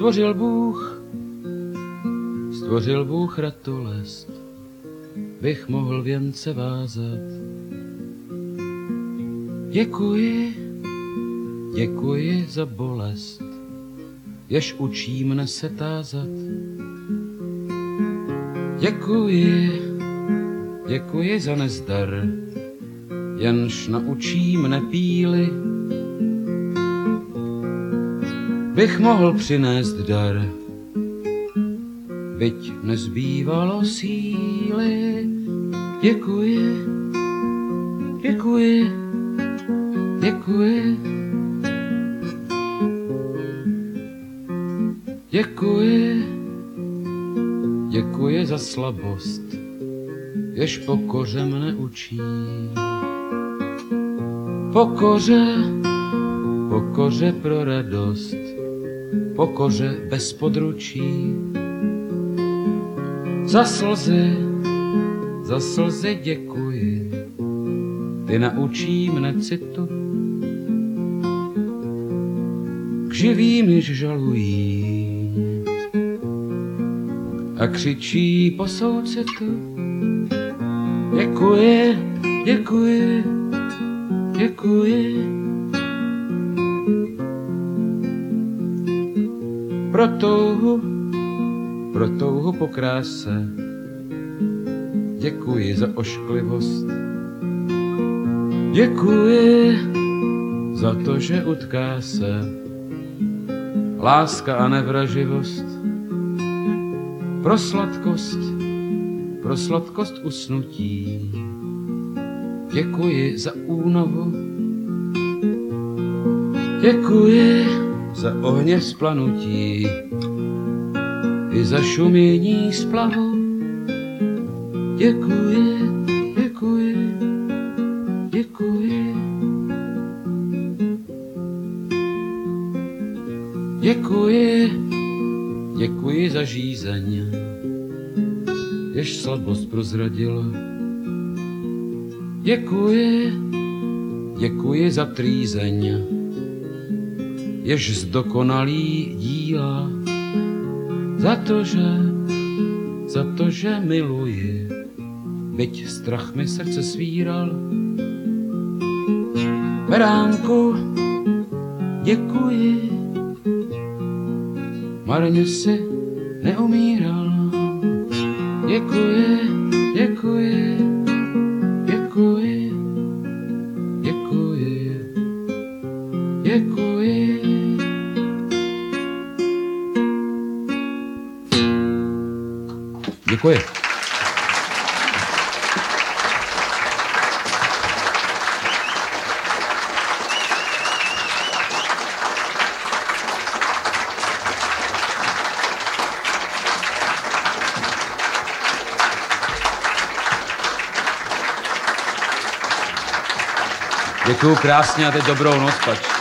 Stvořil Bůh, stvořil Bůh ratolest, bych mohl věnce vázat. Děkuji, děkuji za bolest, jež učí mne se tázat. Děkuji, děkuji za nezdar, jenž naučí mne píly. Bych mohl přinést dar, byť nezbývalo síly. Děkuji, děkuji, děkuji. Děkuji, děkuji za slabost, jež pokoře mne učí. Pokoře, pokoře pro radost, pokoře bez područí. Za slzy, za slzy děkuji, ty naučí mne citu. K živým již žalují a křičí po soucitu. Děkuji, děkuji, děkuji. Pro touhu, pro touhu po kráse, děkuji za ošklivost. Děkuji za to, že utká se láska a nevraživost. Pro sladkost, pro sladkost usnutí. Děkuji za únovu. Děkuji za ohně splanutí i za šumění splavu. Děkuji, děkuji, děkuji. Děkuji, děkuji za žízeň, jež slabost prozradila. Děkuji, děkuji za trýzeň, jež zdokonalý díla. Za to, že, za to, že miluji, byť strach mi srdce svíral. Beránku, děkuji, marně si neumíral. Děkuji, děkuji, děkuji, děkuji, děkuji. Děkuji. Děkuju krásně a teď dobrou noc, pač.